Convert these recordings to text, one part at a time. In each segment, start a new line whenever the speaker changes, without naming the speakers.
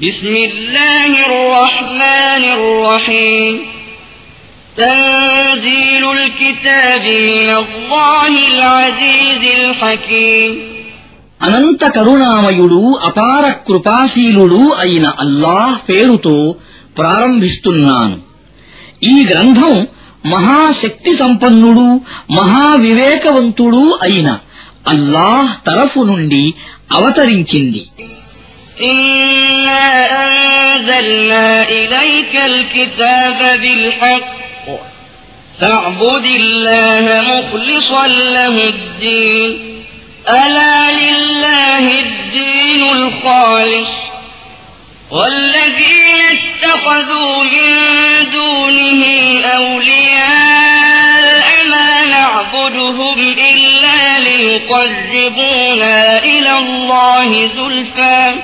بسم الله الرحمن الرحيم تنزيل الكتاب من الله العزيز الحكيم
అనంత కరుణామయుడు అపార కృపాశీలుడు అయిన అల్లాహ్ పేరుతో ప్రారంభిస్తున్నాను ఈ గ్రంథం మహాశక్తి సంపన్నుడు మహావివేకవంతుడు అయిన అల్లాహ్ తరఫు నుండి అవతరించింది
إنا أنزلنا إليك الكتاب بالحق فاعبد الله مخلصا له الدين ألا لله الدين الخالص والذين اتخذوا من دونه أولياء ما نعبدهم إلا ليقربونا إلى الله زلفى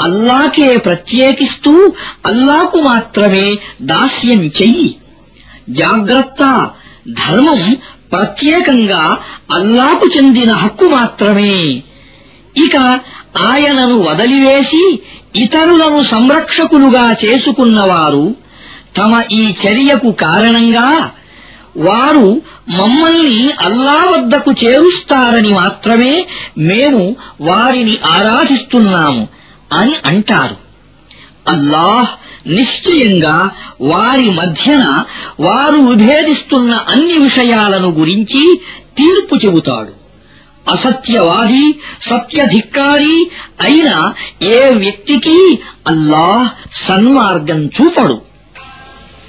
అల్లాకే ప్రత్యేకిస్తూ అల్లాకు మాత్రమే దాస్యం చెయ్యి. జాగ్రత్త ధర్మం ప్రత్యేకంగా అల్లాకు చెందిన హక్కు మాత్రమే. ఇక ఆయనను వదిలివేసి ఇతరులను సంరక్షకులుగా చేసుకున్నవారు తమ ఈ చర్యకు కారణంగా వారు మమ్మల్ని అల్లా వద్దకు చేరుస్తారని మాత్రమే మేము వారిని ఆరాధిస్తున్నాము. అని అంటారు. అల్లాహ్ నిశ్చయంగా వారి మధ్యన వారు విభేదిస్తున్న అన్ని విషయాలను గురించి తీర్పు చెబుతాడు. అసత్యవాది సత్యధిక్కారి అయిన ఏ వ్యక్తికి అల్లాహ్ సన్మార్గం చూపడు.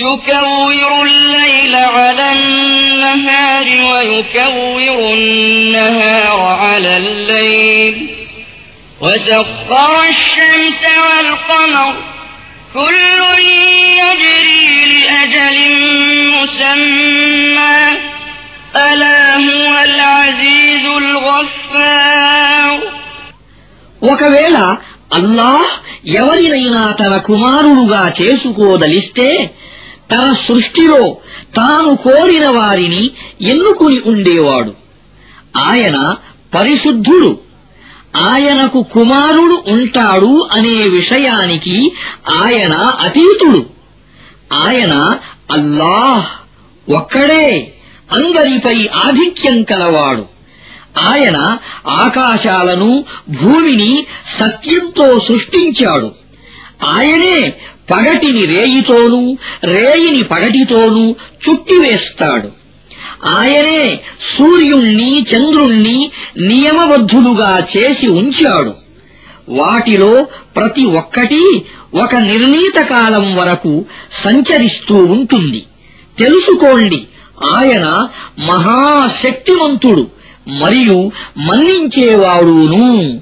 يكور الليل على النهار ويكور النهار على الليل وسخر الشمس والقمر كل يجري لأجل مسمى ألا هو العزيز الغفار
ఒకవేళ అల్లాహ్ ఎవరినైనా తన కుమారుడుగా చేసుకోదలిస్తే తన సృష్టిలో తాను కోరిన వారిని ఎన్నుకుని ఉండేవాడు. ఆయన పరిశుద్ధుడు. ఆయనకు కుమారుడు ఉంటాడు అనే విషయానికి ఆయన అతీతుడు. ఆయన అల్లాహ్ ఒక్కడే అందరిపై ఆధిక్యం కలవాడు. ఆయన ఆకాశాలను భూమిని సత్యంతో సృష్టించాడు. ఆయనే పగటిని రేయితోనూ రేయిని పగటితోనూ చుట్టివేస్తాడు. ఆయనే సూర్యుణ్ణి చంద్రుణ్ణి నియమబద్ధులుగా చేసి ఉంచాడు. వాటిలో ప్రతి ఒక్కటి ఒక నిర్ణీత కాలం వరకు సంచరిస్తూ ఉంటుంది. తెలుసుకోండి ఆయన మహాశక్తివంతుడు మరియు మన్నించేవాడును.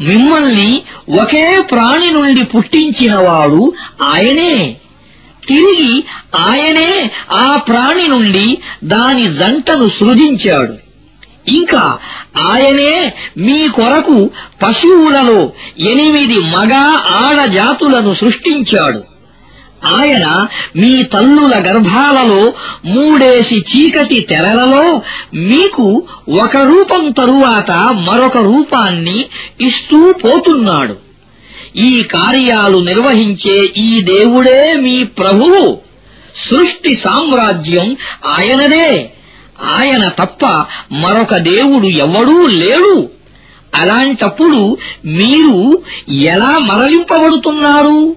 మిమ్మల్ని ఒకే ప్రాణి నుండి పుట్టించినవాడు ఆయనే. తిరిగి ఆయనే ఆ ప్రాణి నుండి దాని జంటను సృజించాడు. ఇంకా ఆయనే మీ కొరకు పశువులలో ఎనిమిది మగ ఆడ జాతులను సృష్టించాడు. ఆయన మీ తల్లుల గర్భాలలో మూడేసి చీకటి తెరలలో మీకు ఒక రూపం తరువాత మరొక రూపాన్ని ఇస్తూ పోతున్నాడు. ఈ కార్యాలు నిర్వహించే ఈ దేవుడే మీ ప్రభువు. సృష్టి సామ్రాజ్యం ఆయనదే. ఆయన తప్ప మరొక దేవుడు ఎవడూ లేడు. అలాంటప్పుడు మీరు ఎలా మరలింపబడుతున్నారు?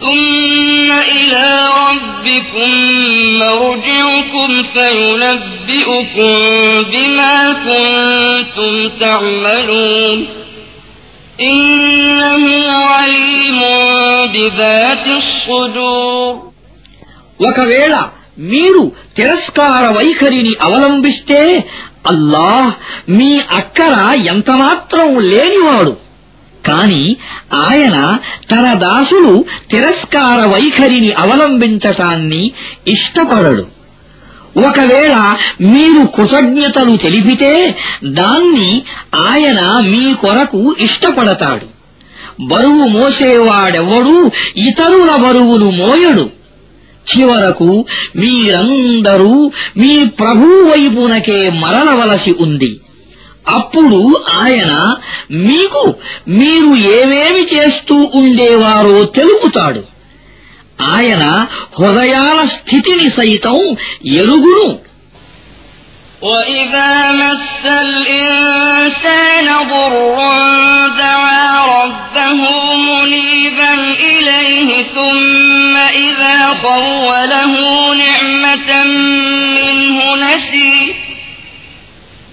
ثم إلى ربكم مرجعكم فينبئكم بما كنتم تعملون إنه عليم بذات الصدور
ఒకవేళ మీరు తిరస్కార వైఖరిని అవలంబిస్తే అల్లాహ్ మీ అక్కర ఎంతమాత్రం లేనివాడు కాని ఆయన తన దాసులు తిరస్కార వైఖరిని అవలంబించటాన్ని ఇష్టపడడు. ఒకవేళ మీరు కృతజ్ఞతలు తెలిపితే దాన్ని ఆయన మీ కొరకు ఇష్టపడతాడు. బరువు మోసేవాడెవ్వడూ ఇతరుల బరువును మోయడు. చివరకు మీరందరూ మీ ప్రభువు వైపునకే మరలవలసి ఉంది. అప్పుడు ఆయన మీకు మీరు ఏమేమి చేస్తూ ఉండేవారో తెలుపుతాడు ఆయన హృదయాల స్థితిని సైతం ఎరుగును
وإذا مس الإنسان ضر دعا ربه منيبا إليه ثم إذا خوله نعمة منه نسي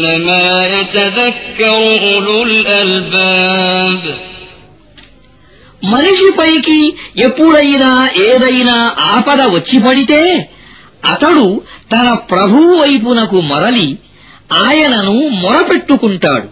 إنما يتذكر أولو الألباب
మనిషిపైకి ఎప్పుడైనా ఏదైనా ఆపద వచ్చి పడితే అతడు తన ప్రభువు వైపునకు మరలి ఆయనను మొరపెట్టుకుంటాడు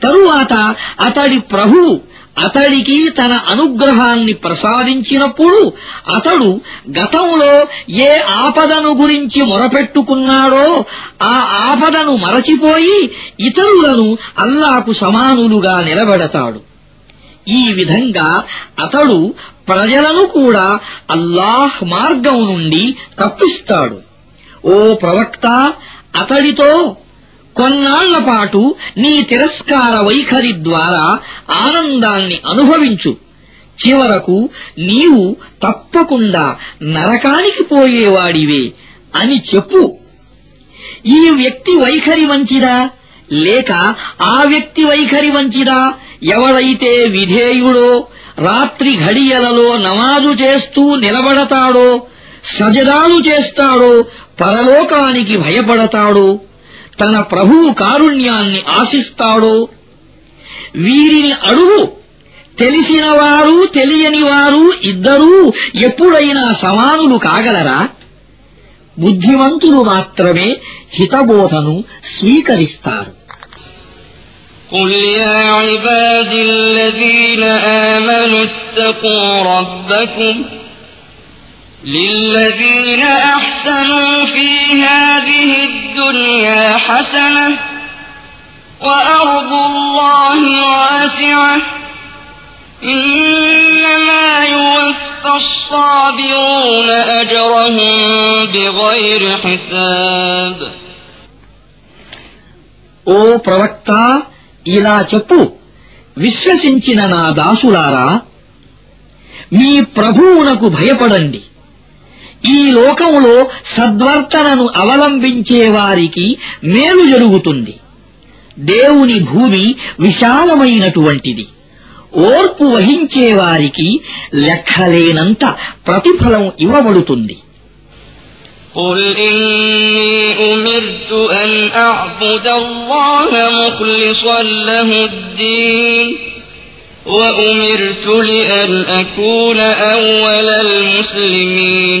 తరువాత అతడి ప్రభువు అతడికి తన అనుగ్రహాన్ని ప్రసాదించినప్పుడు అతడు గతంలో ఏ ఆపదను గురించి మొరపెట్టుకున్నాడో ఆ ఆపదను మరచిపోయి ఇతరులను అల్లాకు సమానులుగా నిలబెడతాడు. ఈ విధంగా అతడు ప్రజలను కూడా అల్లాహ్ మార్గం నుండి తప్పిస్తాడు. ఓ ప్రవక్త అతడితో కొన్నాళ్ళ పాటు నీ తిరస్కార వైఖరి ద్వారా ఆనందాన్ని అనుభవించు. చివరకు నీవు తప్పకుండా నరకానికి పోయేవాడివే అని చెప్పు. ఈ వ్యక్తి వైఖరి మంచిదా? లేక ఆ వ్యక్తి వైఖరి మంచిదా? ఎవడైతే విధేయుడో రాత్రి ఘడియలలో నమాజు చేస్తూ నిలబడతాడో సజదాలు చేస్తాడో పరలోకానికి భయపడతాడో తన ప్రభువు కారుణ్యాన్ని ఆశిస్తాడో వీరిని అడుగు తెలిసినవారు తెలియనివారు ఇద్దరూ ఎప్పుడైనా సమానులు కాగలరా బుద్ధిమంతులు మాత్రమే హితబోధను స్వీకరిస్తారు
قل يا عبادي الذين آمنوا اتقوا ربكم للذين أحسنوا أحسنوا في هذه الدنيا حسنة وأرض الله واسعة إنما يوفى الصابرون أجرهم بغير حساب
ఓ ప్రవక్త ఇలా చెప్పు విశ్వసించిన నా దాసులారా మీ ప్రభువునకు భయపడండి ఈ లోకములో సద్వర్తనను అవలంబించే వారికి మేలు జరుగుతుంది దేవుని భూమి విశాలమైనటువంటిది ఓర్పు వహించే వారికి లెక్కలేనంత ప్రతిఫలం ఇవ్వబడుతుంది
قل إني أمرت أن أعبد الله مخلصا له الدين وأمرت لأن أكون أول المسلمين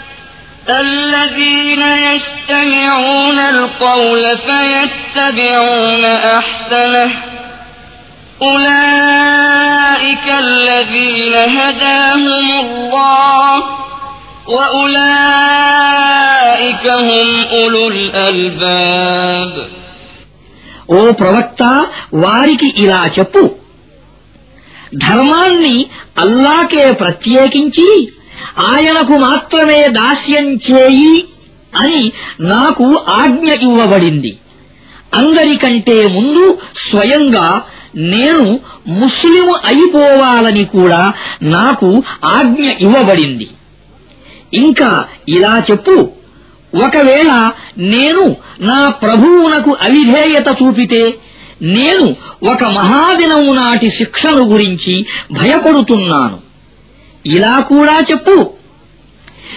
الذين يستمعون القول فيتبعون أحسنه أولئك الذين هداهم الله وأولئك هم أولو الألباب
ఓ ప్రవక్త వారికి ఇలా చెప్పు ధర్మాన్ని అల్లాకే ప్రత్యేకించి ఆయనకు మాత్రమే దాస్యం చేయి అని నాకు ఆజ్ఞ ఇవ్వబడింది. అందరికంటే ముందు స్వయంగా నేను ముస్లిము అయిపోవాలని కూడా నాకు ఆజ్ఞ ఇవ్వబడింది. ఇంకా ఇలా చెప్పు. ఒకవేళ నేను నా ప్రభువునకు అవిధేయత చూపితే నేను ఒక మహాదినం నాటి శిక్షను గురించి భయపడుతున్నాను. ఇలా కూడా చెప్పు.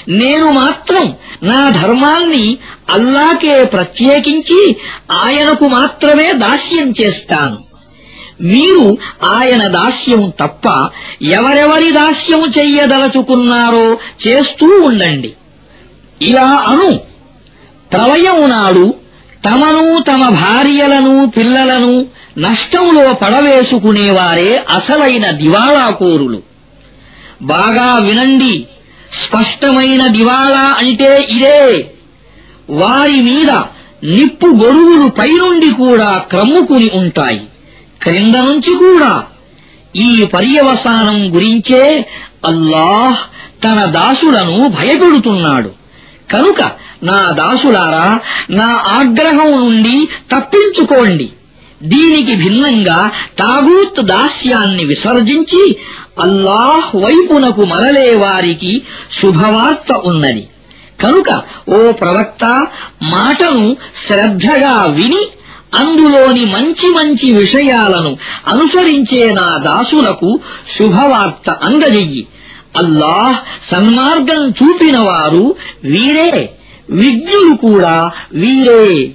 నేను మాత్రం నా ధర్మాన్ని అల్లాకే ప్రత్యేకించి ఆయనకు మాత్రమే దాస్యం చేస్తాను. మీరు ఆయన దాస్యం తప్ప ఎవరెవరి దాస్యం చెయ్యదలచుకున్నారో చేస్తూ ఉండండి. ఇలా అను. ప్రళయం నాడు తమను తమ భార్యలను పిల్లలను నష్టంలో పడవేసుకునేవారే అసలైన దివాళాకోరులు. బాగా వినండి. స్పష్టమైన దివాళా అంటే ఇదే. వారి మీద నిప్పు గొడుగులు పైనుండి కూడా క్రమ్ముకుని ఉంటాయి. క్రింద నుంచి కూడా. ఈ పర్యవసానం గురించే అల్లాహ్ తన దాసులను భయపెడుతున్నాడు. కనుక నా దాసులారా నా ఆగ్రహం నుండి తప్పించుకోండి. దీనికి భిన్నంగా తాగూత్ దాస్యాన్ని విసర్జించి అల్లాహ్ వైపునకు మరలే వారికి శుభవార్త ఉన్నది. కనుక ఓ ప్రవక్త మాటను శ్రద్ధగా విని అందులోని మంచి మంచి విషయాలను అనుసరించే నా దాసులకు శుభవార్త అందజెయ్యి. అల్లాహ్ సన్మార్గం చూపినవారు వీరే విజ్ఞులు కూడా వీరే.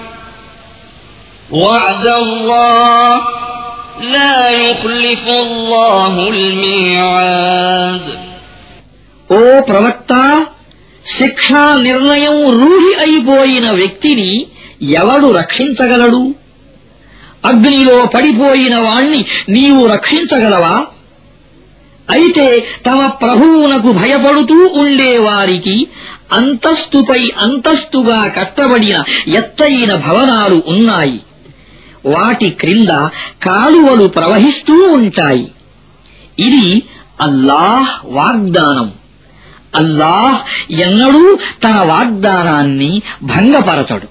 وعد الله لا يخلف الله الميعاد
ఓ ప్రవక్త శిక్షా నిర్ణయం రూఢి అయిపోయిన వ్యక్తిని ఎవడు రక్షించగలడు అగ్నిలో పడిపోయిన వాణ్ణి నీవు రక్షించగలవా అయితే తమ ప్రభువునకు భయపడుతూ ఉండేవారికి అంతస్తుపై అంతస్తుగా కట్టబడిన ఎత్తైన భవనాలు ఉన్నాయి వాటి క్రింద కాలువలు ప్రవహిస్తూ ఉంటాయి. ఇది అల్లాహ్ వాగ్దానం. అల్లాహ్ ఎన్నడూ తన వాగ్దానాన్ని భంగపరచడు.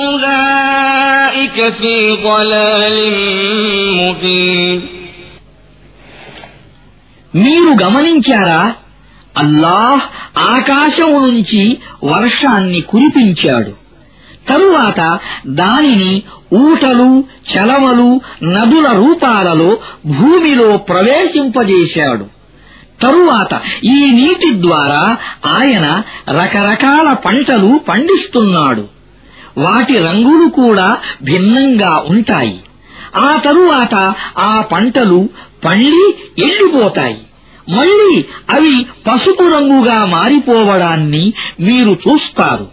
أولئك في ضلال مبين
మీరు గమనించారా అల్లాహ్ ఆకాశము నుంచి వర్షాన్ని కురిపించాడు తరువాత దానిని ఊటలు చలమలు నదుల రూపాలలో భూమిలో ప్రవేశింపజేశాడు తరువాత ఈ నీటి ద్వారా ఆయన రకరకాల పంటలు పండిస్తున్నాడు వాటి రంగులు కూడా భిన్నంగా ఉంటాయి. ఆ తరువాత ఆ పంటలు పండి ఎండిపోతాయి. మళ్ళీ అవి పసుపు రంగుగా మారిపోవడాన్ని మీరు చూస్తారు.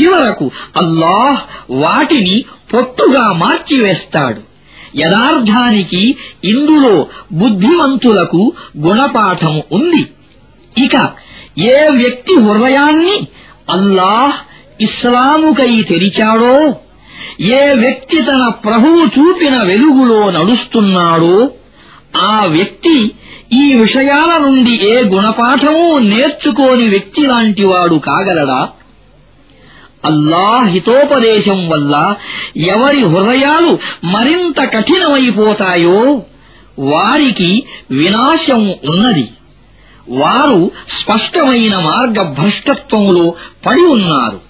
చివరకు అల్లాహ్ వాటిని పొట్టుగా మార్చివేస్తాడు. యథార్థానికి ఇందులో బుద్ధిమంతులకు గుణపాఠము ఉంది. ఇక ఏ వ్యక్తి హృదయాన్ని అల్లాహ్ ఇస్లాముకై తెరిచాడో? ఏ వ్యక్తి తన ప్రభువు చూపిన వెలుగులో నడుస్తున్నాడో? ఆ వ్యక్తి ఈ విషయాల నుండి ఏ గుణపాఠమూ నేర్చుకోని వ్యక్తి లాంటివాడు కాగలడా? అల్లా హితోపదేశం వల్ల ఎవరి హృదయాలు మరింత కఠినమైపోతాయో వారికి వినాశం ఉన్నది. వారు స్పష్టమైన మార్గభ్రష్టత్వంలో పడి ఉన్నారు.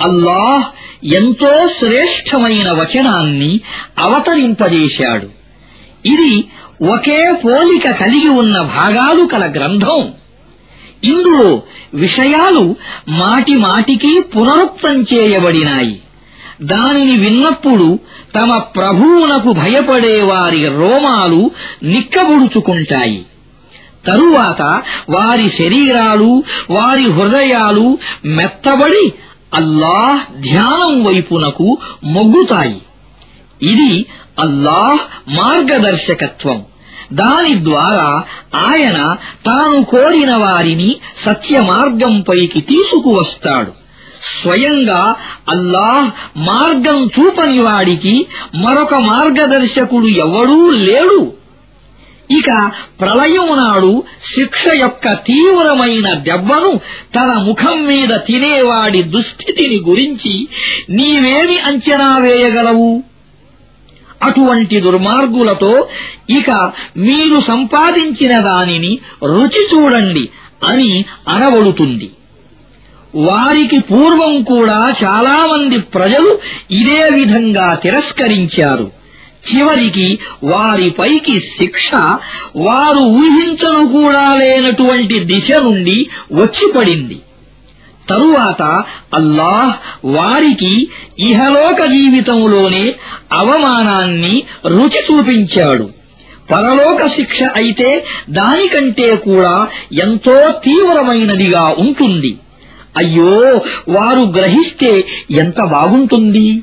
అల్లాహ్ ఎంతో శ్రేష్టమైన వచనాన్ని అవతరింపజేశాడు. ఇది ఒకే పోలిక కలిగి ఉన్న భాగాలు కల గ్రంథం. ఇందులో విషయాలు మాటి మాటికి పునరుక్తం చేయబడినాయి. దానిని విన్నప్పుడు తమ ప్రభువునకు భయపడే వారి రోమాలు నిక్కబుడుచుకుంటాయి. తరువాత వారి శరీరాలు వారి హృదయాలు మెత్తబడి అల్లాహ్ ధ్యానం వైపునకు మొగ్గుతాయి. ఇది అల్లాహ్ మార్గదర్శకత్వం. దాని ద్వారా ఆయన తాను కోరిన వారిని సత్య మార్గంపైకి తీసుకువస్తాడు. స్వయంగా అల్లాహ్ మార్గం చూపని వాడికి మరొక మార్గదర్శకుడు ఎవడూ లేడు. ఇక ప్రళయం నాడు శిక్ష యొక్క తీవ్రమైన దెబ్బను తన ముఖం మీద తినేవాడి దుస్థితిని గురించి నీవేమి అంచనా వేయగలవు? అటువంటి దుర్మార్గులతో ఇక మీరు సంపాదించిన దానిని రుచి చూడండి అని అనబడుతుంది. వారికి పూర్వం కూడా చాలామంది ప్రజలు ఇదే విధంగా తిరస్కరించారు. చివరికి వారిపైకి శిక్ష వారు ఊహించను కూడా లేనటువంటి దిశ నుండి వచ్చిపడింది తరువాత అల్లాహ్ వారికి ఇహలోక జీవితంలోనే అవమానాన్ని రుచి చూపించాడు. పరలోక శిక్ష అయితే దానికంటే కూడా ఎంతో తీవ్రమైనదిగా ఉంటుంది. అయ్యో వారు గ్రహిస్తే ఎంత బాగుంటుంది?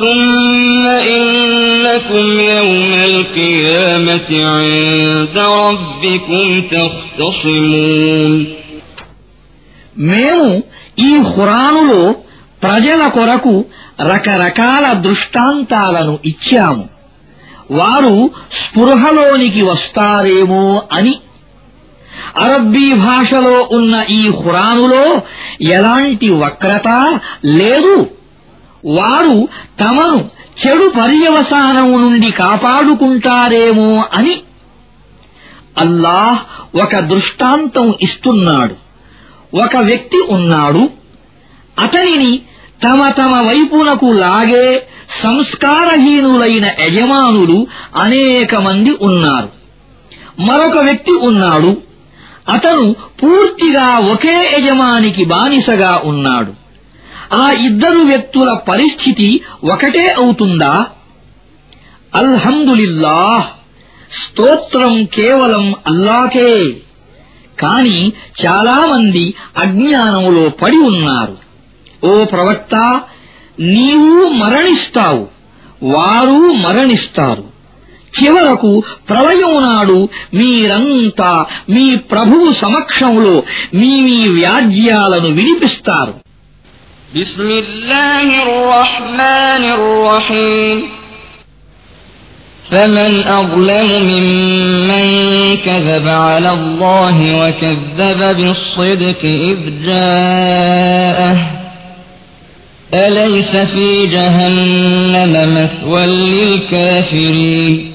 ثم إنكم يوم القيامة عند ربكم تختصمون
మేము ఈ ఖురానులో ప్రజల కొరకు రకరకాల దృష్టాంతాలను ఇచ్చాము వారు స్పృహలోనికి వస్తారేమో అని అరబ్బీ భాషలో ఉన్న ఈ ఖురానులో ఎలాంటి వక్రత లేదు వారు తమను చెడు పర్యవసానం నుండి కాపాడుకుంటారేమో అని అల్లాహ్ ఒక దృష్టాంతం ఇస్తున్నాడు. ఒక వ్యక్తి ఉన్నాడు. అతనిని తమ తమ వైపునకు లాగే సంస్కారహీనులైన యజమానులు అనేక మంది ఉన్నారు. మరొక వ్యక్తి ఉన్నాడు. అతను పూర్తిగా ఒకే యజమానికి బానిసగా ఉన్నాడు. ఆ ఇద్దరు వ్యక్తుల పరిస్థితి ఒకటే అవుతుందా? అల్హందులిల్లాహ్ స్తోత్రం కేవలం అల్లాకే. కాని చాలామంది అజ్ఞానంలో పడి ఉన్నారు. ఓ ప్రవక్త నీవు మరణిస్తావు. వారు మరణిస్తారు. చివరకు ప్రళయం నాడు మీరంతా మీ ప్రభువు సమక్షంలో మీ మీ వ్యాజ్యాలను వినిపిస్తారు.
بسم الله الرحمن الرحيم. فمن أظلم ممن كذب على الله وكذب بالصدق إذ جاءه. أليس في جهنم مثوى للكافرين؟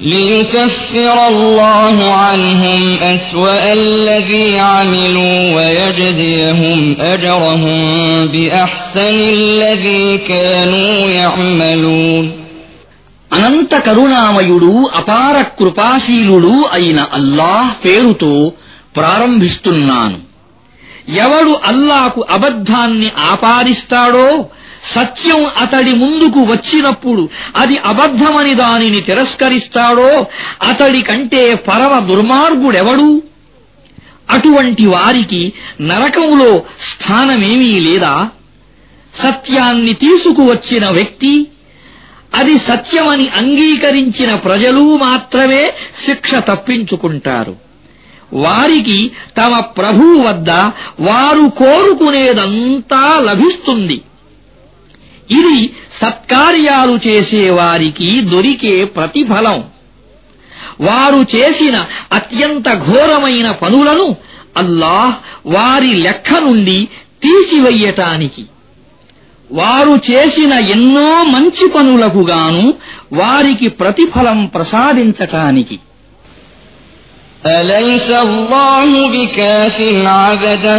ليكفر الله عنهم أسوأ الذي عملوا ويجزيهم أجرهم بأحسن الذي كانوا يعملون
అనంత కరుణామయుడు అపార కృపాశీలుడు అయిన అల్లాహ్ పేరుతో ప్రారంభిస్తున్నాను ఎవడు అల్లాకు అబద్ధాన్ని ఆపాదిస్తాడో సత్యం అతడి ముందుకు వచ్చినప్పుడు అది అబద్ధమని దానిని తిరస్కరిస్తాడో అతడి కంటే పరమ దుర్మార్గుడెవడు? అటువంటి వారికి నరకములో స్థానమేమీ లేదా? సత్యాన్ని తీసుకువచ్చిన వ్యక్తి అది సత్యమని అంగీకరించిన ప్రజలు మాత్రమే శిక్ష తప్పించుకుంటారు. వారికి తమ ప్రభువు వద్ద వారు కోరుకునేదంతా లభిస్తుంది. ఇది సత్కార్యాలు చేసేవారికి దొరికే ప్రతిఫలం వారు చేసిన అత్యంత ఘోరమైన పనులను అల్లాహ్ వారి లెక్క నుండి తీసివెయ్యటానికి వారు చేసిన ఎన్నో మంచి పనులకు గాను వారికి ప్రతిఫలం ప్రసాదించటానికి
أليس الله بكاف عبده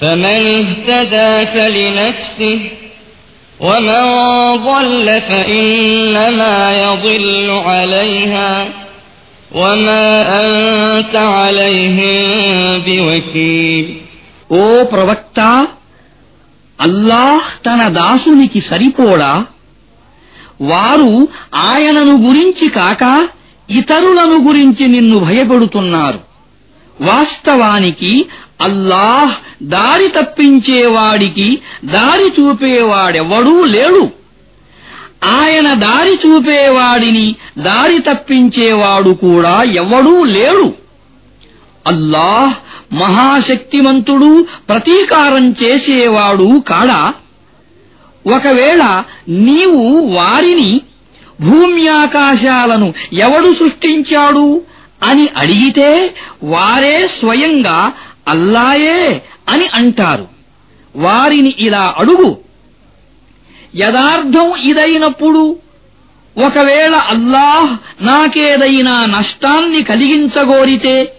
فمن اهتدى فلنفسه ومن ضل فإنما يضل عليها وما أنت عليهم بوكيل
ఓ ప్రవక్త అల్లాహ్ తన దాసునికి సరిపోడా వారు ఆయనను గురించి కాక ఇతరులను గురించి నిన్ను భయపెడుతున్నారు వాస్తవానికి అల్లాహ్ దారి తప్పించేవాడికి దారి చూపేవాడెవడూ లేడు. ఆయన దారి చూపేవాడిని దారి తప్పించేవాడు కూడా ఎవడూ లేడు. అల్లాహ్ మహాశక్తిమంతుడు ప్రతీకారం చేసేవాడు కాడా? ఒకవేళ నీవు వారిని భూమ్యాకాశాలను ఎవడు సృష్టించాడు? అని అడిగితే వారే స్వయంగా అల్లాయే అని అంటారు. వారిని ఇలా అడుగు. యదార్థం ఇదైనప్పుడు ఒకవేళ అల్లాహ్ నాకేదైనా నష్టాన్ని కలిగించగోరితే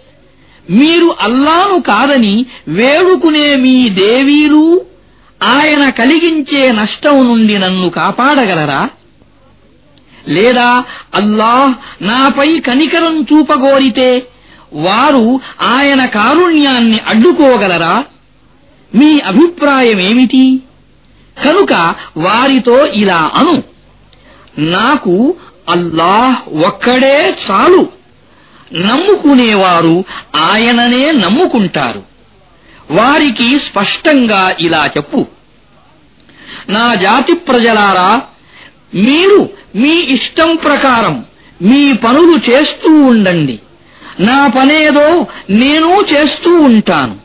మీరు అల్లాను కాదని వేడుకునే మీ దేవీలు ఆయన కలిగించే నష్టం నుండి నన్ను కాపాడగలరా? లేదా అల్లాహ్ నాపై కనికరం చూపగోరితే వారు ఆయన కారుణ్యాన్ని అడ్డుకోగలరా? మీ అభిప్రాయమేమిటి? కనుక వారితో ఇలా అను. నాకు అల్లాహ్ ఒక్కడే చాలు. నమ్ముకునేవారు ఆయననే నమ్ముకుంటారు. వారికి స్పష్టంగా ఇలా చెప్పు. నా జాతి ప్రజలారా మీరు మీ ఇష్టం ప్రకారం మీ పనులు చేస్తూ ఉండండి. నా పనేదో నేను చేస్తూ ఉంటాను.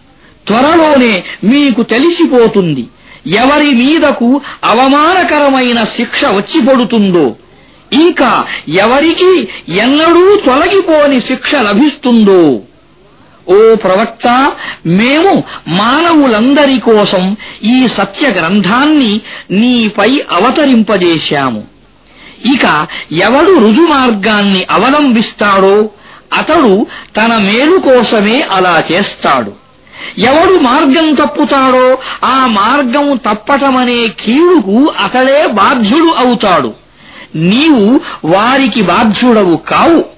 త్వరలోనే మీకు తెలిసిపోతుంది. ఎవరి మీదకు అవమానకరమైన శిక్ష వచ్చి పడుతుందో ఇంకా ఎవరికి ఎన్నడూ తొలగిపోని శిక్ష లభిస్తుందో. ఓ ప్రవక్త మేము మానవులందరి కోసం ఈ సత్య గ్రంథాన్ని నీపై అవతరింపజేశాము. ఇక ఎవడు రుజుమార్గాన్ని అవలంబిస్తాడో అతడు తన మేలు కోసమే అలా చేస్తాడు. ఎవడు మార్గం తప్పుతాడో ఆ మార్గం తప్పటమనే కీడుకు అతడే బాధ్యుడు అవుతాడు. నీవు వారికి బాధ్యుడవు కావు.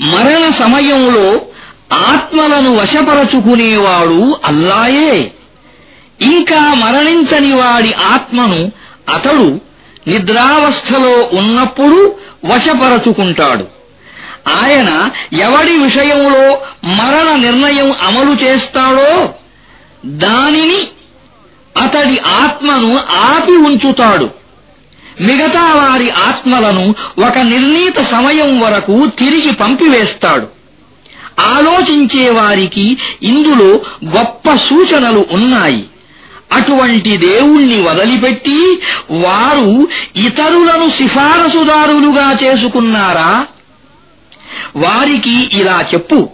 మరణ సమయంలో ఆత్మలను వశపరచుకునేవాడు అల్లాయే. ఇంకా మరణించని వాడి ఆత్మను అతడు నిద్రావస్థలో ఉన్నప్పుడు వశపరచుకుంటాడు. ఆయన ఎవడి విషయంలో మరణ నిర్ణయం అమలు చేస్తాడో దానిని అతడి ఆత్మను ఆపి ఉంచుతాడు. మిగతా వారి ఆత్మలను ఒక నిర్ణీత సమయం వరకు తిరిగి పంపివేస్తాడు. ఆలోచించే వారికి ఇందులో గొప్ప సూచనలు ఉన్నాయి. అటువంటి దేవుణ్ణి వదిలిపెట్టి వారు ఇతరులను సిఫారసుదారులుగా చేసుకున్నారా? వారికి ఇలా చెప్పు.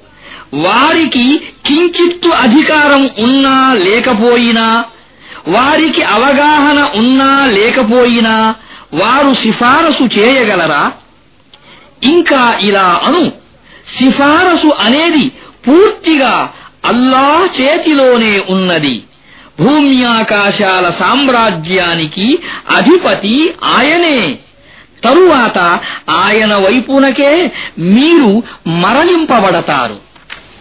వారికి కించిత్తు అధికారం ఉన్నా లేకపోయినా వారికి అవగాహన ఉన్నా లేకపోయినా వారు సిఫారసు చేయగలరా? ఇంకా ఇలా అను. సిఫారసు అనేది పూర్తిగా అల్లాహ్ చేతిలోనే ఉన్నది. భూమ్యాకాశాల సామ్రాజ్యానికి అధిపతి ఆయనే. తరువాత ఆయన వైపునకే మీరు మరలింపబడతారు.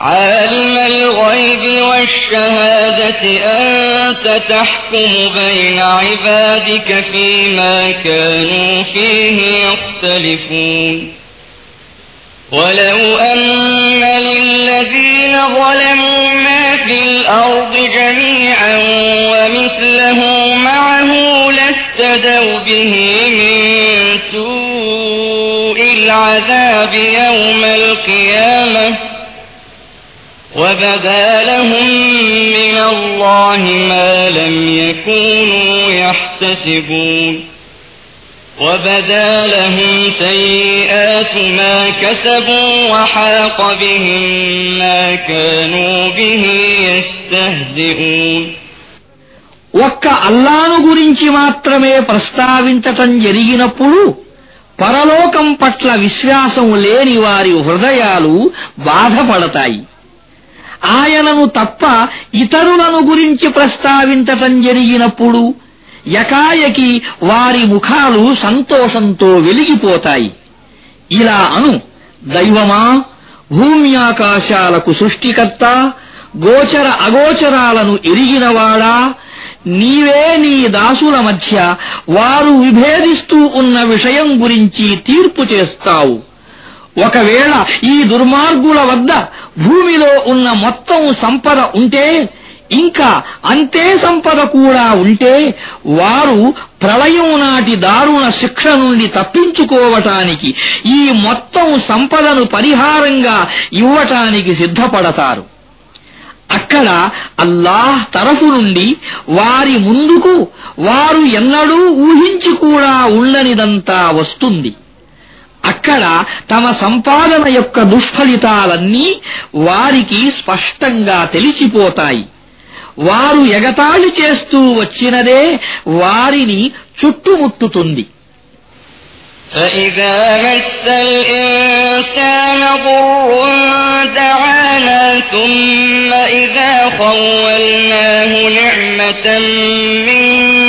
عالم الغيب والشهادة أنت تحكم بين عبادك فيما كانوا فيه يختلفون. ولو أن للذين ظلموا ما في الأرض جميعا ومثله معه لافتدوا به من سوء العذاب يوم القيامة وبدا لهم من الله ما لم يكونوا يحتسبون وبدا لهم سيئات ما كسبوا وحاق بهم ما كانوا به يستهزئون
ఒక్క అల్లాను గురించి మాత్రమే ప్రస్తావించటం జరిగినప్పుడు పరలోకం పట్ల విశ్వాసం లేని వారి హృదయాలు బాధపడతాయి ఆయనను తప్ప ఇతరులను గురించి ప్రస్తావించటం జరిగినప్పుడు యకాయకి వారి ముఖాలు సంతోషంతో వెలిగిపోతాయి. ఇలా అను దైవమా భూమ్యాకాశాలకు సృష్టికర్త గోచర అగోచరాలను ఎరిగినవాడా? నీవే నీ దాసుల మధ్య వారు విభేదిస్తూ ఉన్న విషయం గురించి తీర్పు చేస్తావు. ఒకవేళ ఈ దుర్మార్గుల వద్ద భూమిలో ఉన్న మొత్తం సంపద ఉంటే ఇంకా అంతే సంపద కూడా ఉంటే వారు ప్రళయం నాటి దారుణ శిక్ష నుండి తప్పించుకోవటానికి ఈ మొత్తం సంపదను పరిహారంగా ఇవ్వటానికి సిద్ధపడతారు. అక్కడ అల్లాహ్ తరఫు నుండి వారి ముందుకు వారు ఎన్నడూ ఊహించి కూడా ఉండనిదంతా వస్తుంది. అక్కడ తమ సంపాదన యొక్క దుష్ఫలితాలన్నీ వారికి స్పష్టంగా తెలిసిపోతాయి వారు ఎగతాళి చేస్తూ వచ్చినదే వారిని చుట్టుముట్టుతుంది
فإذا مس الإنسان ضر دعانا ثم إذا خولناه نعمة منا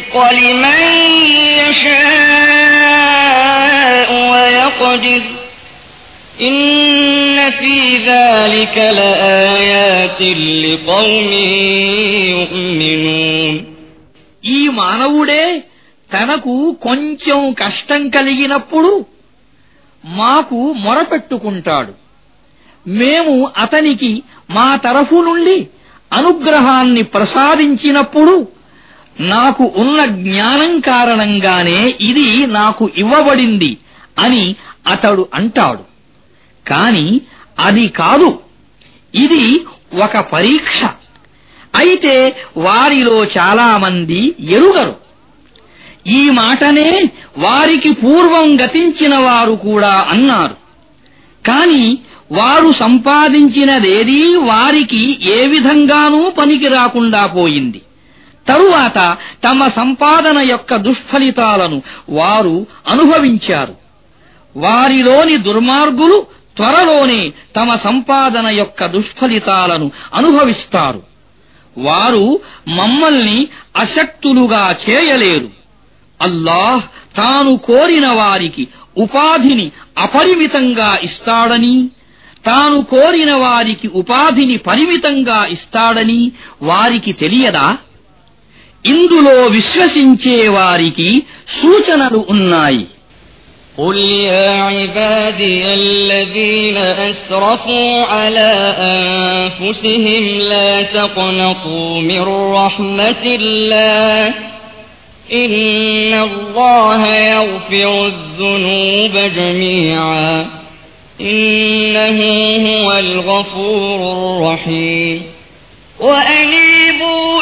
لمن يشاء ويقدر إن في ذلك لآيات لقوم يؤمنون
ఈ మానవుడే తనకు కొంచెం కష్టం కలిగినప్పుడు మాకు మొరపెట్టుకుంటాడు మేము అతనికి మా తరఫు నుండి అనుగ్రహాన్ని ప్రసాదించినప్పుడు నాకు ఉన్న జ్ఞానం కారణంగానే ఇది నాకు ఇవ్వబడింది అని అతడు అంటాడు. కాని అది కాదు. ఇది ఒక పరీక్ష. అయితే వారిలో చాలామంది ఎరుగరు. ఈ మాటనే వారికి పూర్వం గతించిన వారు కూడా అన్నారు. కాని వారు సంపాదించినదేదీ వారికి ఏ విధంగానూ పనికి రాకుండా పోయింది. తరువాత తమ సంపాదన యొక్క దుష్ఫలితాలను వారు అనుభవించారు. వారిలోని దుర్మార్గులు త్వరలోనే తమ సంపాదన యొక్క దుష్ఫలితాలను అనుభవిస్తారు. వారు మమ్మల్ని అశక్తులుగా చేయలేరు. అల్లాహ్ తాను కోరిన వారికి ఉపాధిని అపరిమితంగా ఇస్తాడని తాను కోరిన వారికి ఉపాధిని పరిమితంగా ఇస్తాడని వారికి తెలియదా? ఇందులో విశ్వసించే వారికి సూచనలు ఉన్నాయి
قل يا عبادي الذين أسرفوا على أنفسهم لا تقنطوا من رحمة الله إن الله يغفر الذنوب جميعا إنه هو الغفور الرحيم وأنيبوا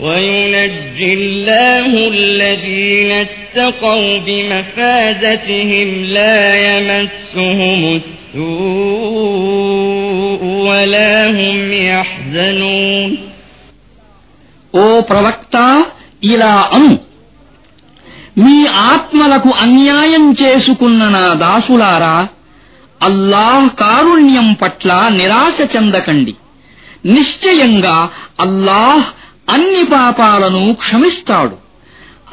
وينجي الله الذين اتقوا بمفازتهم لا يمسهم السوء ولا هم يحزنون
ఓ ప్రవక్త ఇలా అను మీ ఆత్మలకు అన్యాయం చేసుకున్న నా దాసులారా అల్లాహ్ కారుణ్యం పట్ల నిరాశ చెందకండి నిశ్చయంగా అల్లాహ్ అన్ని పాపాలను క్షమిస్తాడు.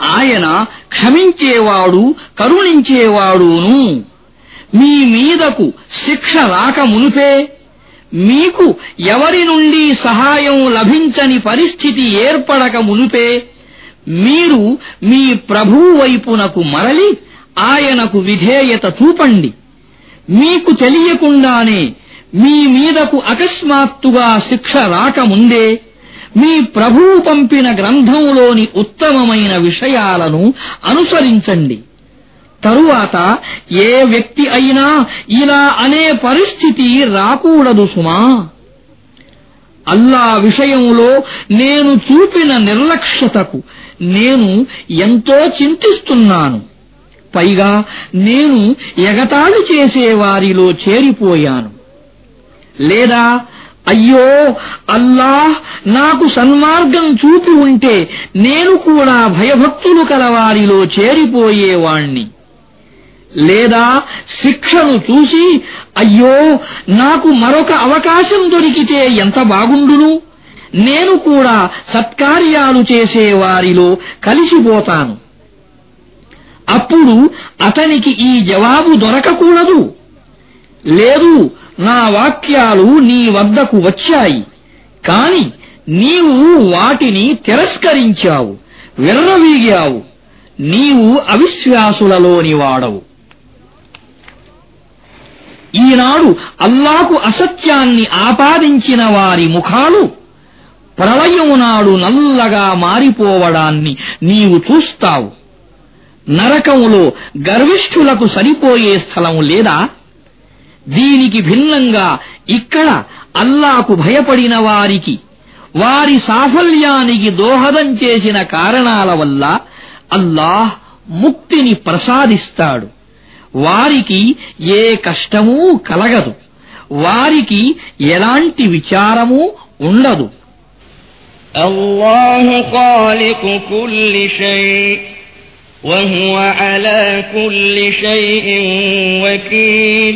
ఆయన క్షమించేవాడు కరుణించేవాడును. మీ మీదకు శిక్ష రాక మునుపే మీకు ఎవరి నుండి సహాయం లభించని పరిస్థితి ఏర్పడక మునుపే మీరు మీ ప్రభువు వైపునకు మరలి ఆయనకు విధేయత చూపండి. మీకు తెలియకుండానే మీ మీదకు అకస్మాత్తుగా శిక్ష రాకముందే మీ ప్రభువు పంపిన గ్రంథంలోని ఉత్తమమైన విషయాలను అనుసరించండి. తరువాత ఏ వ్యక్తి అయినా ఇలా అనే పరిస్థితి రాకూడదు సుమా. అల్లా విషయంలో నేను చూపిన నిర్లక్ష్యతకు నేను ఎంతో చింతిస్తున్నాను. పైగా నేను ఎగతాళి చేసేవారిలో చేరిపోయాను. లేదా అయ్యో అల్లాహ్ నాకు సన్మార్గం చూపి ఉంటే నేను కూడా భయభక్తులు కలవారిలో చేరిపోయేవాణ్ణి. లేదా శిక్షను చూసి అయ్యో నాకు మరొక అవకాశం దొరికితే ఎంత బాగుండును? నేను కూడా సత్కార్యాలు చేసేవారిలో కలిసిపోతాను. అప్పుడు అతనికి ఈ జవాబు దొరకకూడదు. లేదు నా వాక్యాలు నీ వద్దకు వచ్చాయి. కాని నీవు వాటిని తిరస్కరించావు విర్రవీగావు. నీవు అవిశ్వాసులలోని వాడవు. ఈనాడు అల్లాకు అసత్యాన్ని ఆపాదించిన వారి ముఖాలు ప్రళయం నాడు నల్లగా మారిపోవడాన్ని నీవు చూస్తావు. నరకములో గర్విష్ఠులకు సరిపోయే స్థలం లేదా? దీనికి భిన్నంగా ఇక్కడ అల్లాకు భయపడిన వారికి వారి సాఫల్యానికి దోహదం చేసిన కారణాల వల్ల అల్లాహ్ ముక్తిని ప్రసాదిస్తాడు వారికి ఏ కష్టమూ కలగదు వారికి ఎలాంటి విచారమూ ఉండదు
الله خالق كل شيء وهو على كل شيء وكيل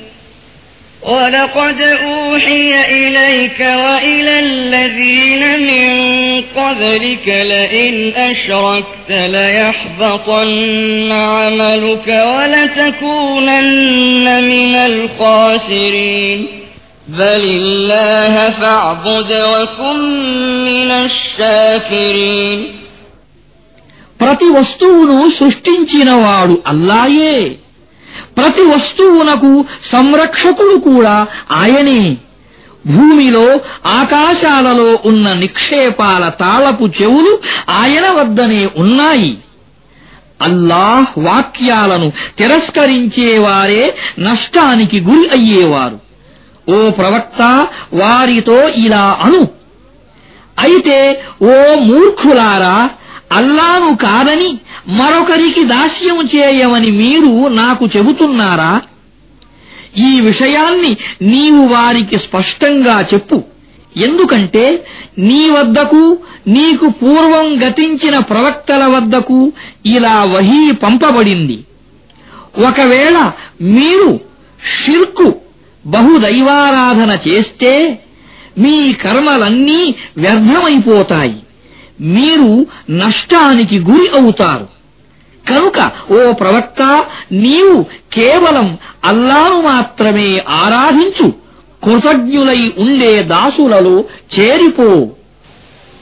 ولقد أوحي إليك وإلى الذين من قبلك لئن أشركت ليحبطن عملك ولتكونن من الخاسرين بل الله فاعبد وكن من الشاكرين
ప్రతి వస్తువును సృష్టించినవాడు అల్లాయే ప్రతి వస్తువునకు సంరక్షకుడు కూడా ఆయనే. భూమిలో ఆకాశాలలో ఉన్న నిక్షేపాల తాళపు చెవులు ఆయన వద్దనే ఉన్నాయి. అల్లాహ్ వాక్యాలను తిరస్కరించేవారే నష్టానికి గురి అయ్యేవారు. ఓ ప్రవక్త వారితో ఇలా అను. అయితే ఓ మూర్ఖులారా అల్లాను కాదని మరొకరికి దాస్యం చేయమని మీరు నాకు చెబుతున్నారా? ఈ విషయాన్ని నీవు వారికి స్పష్టంగా చెప్పు. ఎందుకంటే నీ వద్దకు నీకు పూర్వం గతించిన ప్రవక్తల వద్దకు ఇలా వహీ పంపబడింది. ఒకవేళ మీరు షిర్కు బహుదైవారాధన చేస్తే మీ కర్మలన్నీ వ్యర్థమైపోతాయి. మీరు నష్టానికి గురి అవుతారు. కనుక ఓ ప్రవక్త నీవు కేవలం అల్లాను మాత్రమే ఆరాధించు కృతజ్ఞులై ఉండే దాసులలో చేరిపో.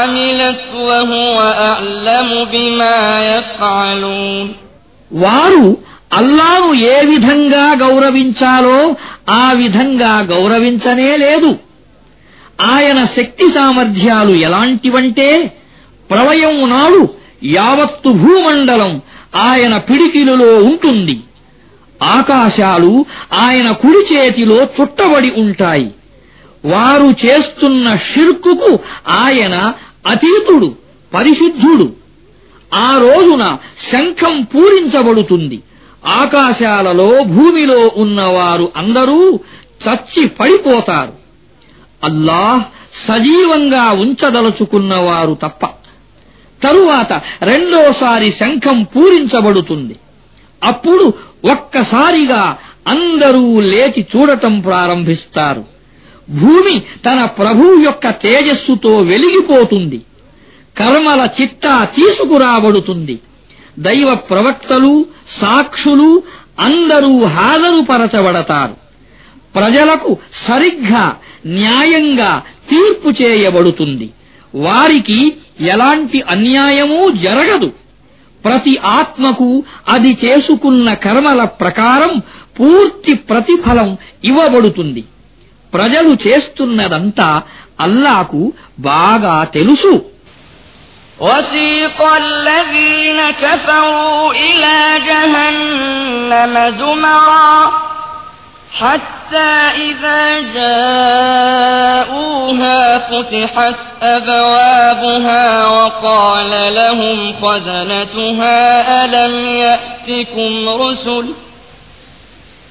عملت وهو أعلم بما يفعلون
వారు అల్లాను ఏ విధంగా గౌరవించాలో ఆ విధంగా గౌరవించనే లేదు ఆయన శక్తి సామర్థ్యాలు ఎలాంటివంటే ప్రళయం నాడు యావత్తు భూమండలం ఆయన పిడికిలులో ఉంటుంది ఆకాశాలు ఆయన కుడి చేతిలో చుట్టబడి ఉంటాయి వారు చేస్తున్న షిర్కుకు ఆయన అతీతుడు పరిశుద్ధుడు. ఆ రోజున శంఖం పూరించబడుతుంది. ఆకాశాలలో భూమిలో ఉన్నవారు అందరూ చచ్చి పడిపోతారు. అల్లాహ్ సజీవంగా ఉంచదలుచుకున్నవారు తప్ప. తరువాత రెండోసారి శంఖం పూరించబడుతుంది. అప్పుడు ఒక్కసారిగా అందరూ లేచి చూడటం ప్రారంభిస్తారు. భూమి తన ప్రభువు యొక్క తేజస్సుతో వెలిగిపోతుంది. కర్మల చిట్టా తీసుకురాబడుతుంది. దైవ ప్రవక్తలు సాక్షులు అందరూ హాజరుపరచబడతారు. ప్రజలకు సరిగ్గా న్యాయంగా తీర్పు చేయబడుతుంది. వారికి ఎలాంటి అన్యాయమూ జరగదు. ప్రతి ఆత్మకు అది చేసుకున్న కర్మల ప్రకారం పూర్తి ప్రతిఫలం ఇవ్వబడుతుంది. ప్రజలు చేస్తున్నదంతా అల్లాకు బాగా తెలుసు
وسيق الذين كفروا إلى جهنم زمرا حتى إذا جاءوها فتحت أبوابها وقال لهم خزنتها ألم يأتكم رسل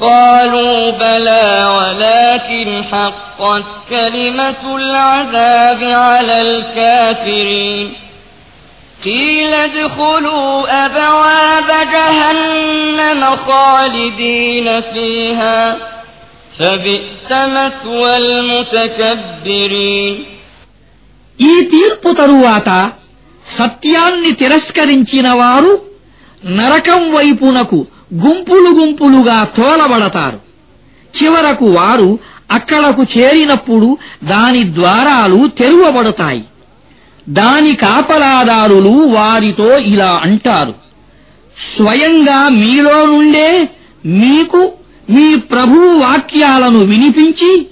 قالوا بلى ولكن حقت كلمة العذاب على الكافرين قيل ادخلوا أبواب جهنم خالدين فيها فبئس مثوى المتكبرين
ఈ తీర్పు తరువాత సత్యాన్ని తిరస్కరించిన వారు నరకం వైపునకు గుంపులు గుంపులుగా తోలబడతారు. చివరకు వారు అక్కడకు చేరినప్పుడు దాని ద్వారాలు తెరువబడతాయి. దాని కాపలాదారులు వారితో ఇలా అంటారు. స్వయంగా మీలో నుండే మీకు మీ ప్రభువు వాక్యాలను వినిపించి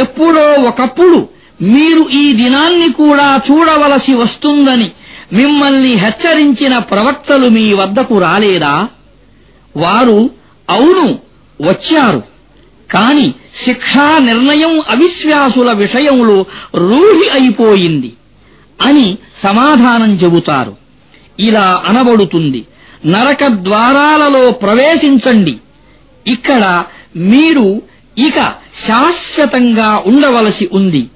ఎప్పుడో ఒకప్పుడు మీరు ఈ దినాన్ని కూడా చూడవలసి వస్తుందని మిమ్మల్ని హెచ్చరించిన ప్రవక్తలు మీ వద్దకు రాలేదా? వారు అవును వచ్చారు. కాని శిక్షా నిర్ణయం అవిశ్వాసుల విషయంలో రూఢి అయిపోయింది అని సమాధానం చెబుతారు. ఇలా అనబడుతుంది నరక ద్వారాలలో ప్రవేశించండి. ఇక్కడ మీరు ఇక శాశ్వతంగా ఉండవలసి ఉంది.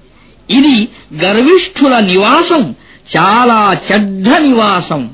ఇది గర్విష్ఠుల నివాసం చాలా చెడ్డ నివాసం.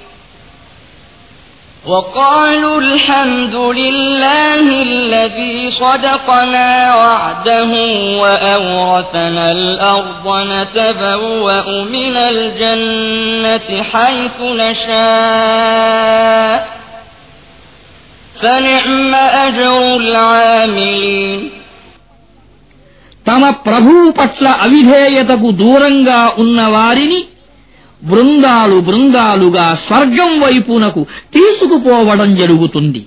وقالوا الحمد لله الذي صدقنا وعده وأورثنا الأرض نتبوأ من الجنة حيث نشاء فنعم أجر العاملين
తమ ప్రభువు పట్ల అవిధేయతకు దూరంగా ఉన్న వారిని బృందాలు బృందాలుగా స్వర్గం వైపునకు తీసుకుపోవడం జరుగుతుంది.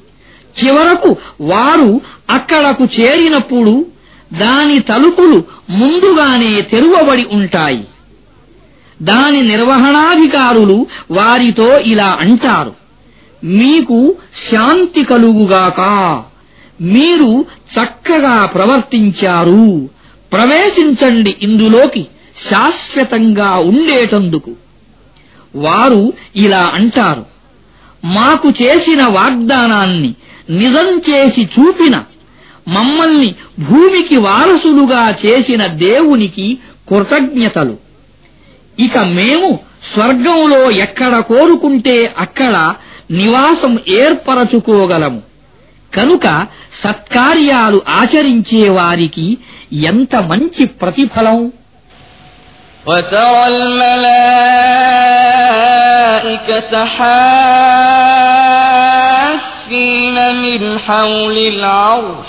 చివరకు వారు అక్కడకు చేరినప్పుడు దాని తలుపులు ముందుగానే తెరువబడి ఉంటాయి. దాని నిర్వహణాధికారులు వారితో ఇలా అంటారు. మీకు శాంతి కలుగుగాక. మీరు చక్కగా ప్రవర్తించారు. ప్రవేశించండి ఇందులోకి. శాశ్వతంగా ఉండేటందుకు. వారు ఇలా అంటారు. మాకు చేసిన వాగ్దానాన్ని నిజం చేసి చూపిన మమ్మల్ని భూమికి వారసులుగా చేసిన దేవునికి కృతజ్ఞతలు. ఇక మేము స్వర్గంలో ఎక్కడ కోరుకుంటే అక్కడ నివాసం ఏర్పరచుకోగలము. కనుక సత్కార్యాలు ఆచరించేవారికి ఎంత మంచి ప్రతిఫలం?
وترى الملائكة حافين من حول العرش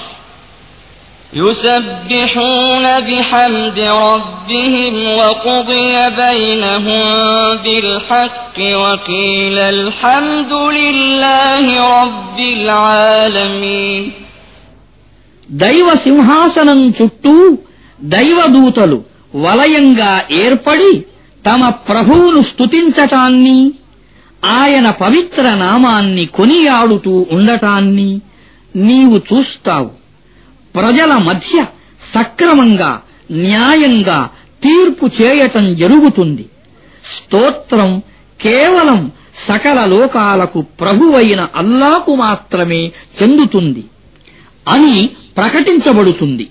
يسبحون بحمد ربهم وقضي بينهم بالحق وقيل الحمد لله رب العالمين
దైవ సింహాసనం చుట్టూ దైవదూతలు వలయంగా ఏర్పడి తమ ప్రభువును స్తుతించటాన్ని ఆయన పవిత్ర నామాన్ని కొనియాడుతూ ఉండటాన్ని నీవు చూస్తావు. ప్రజల మధ్య సక్రమంగా న్యాయంగా తీర్పు చేయటం జరుగుతుంది. స్తోత్రం కేవలం సకల లోకాలకు ప్రభువైన అల్లాకు మాత్రమే చెందుతుంది అని ప్రకటించబడుతుంది.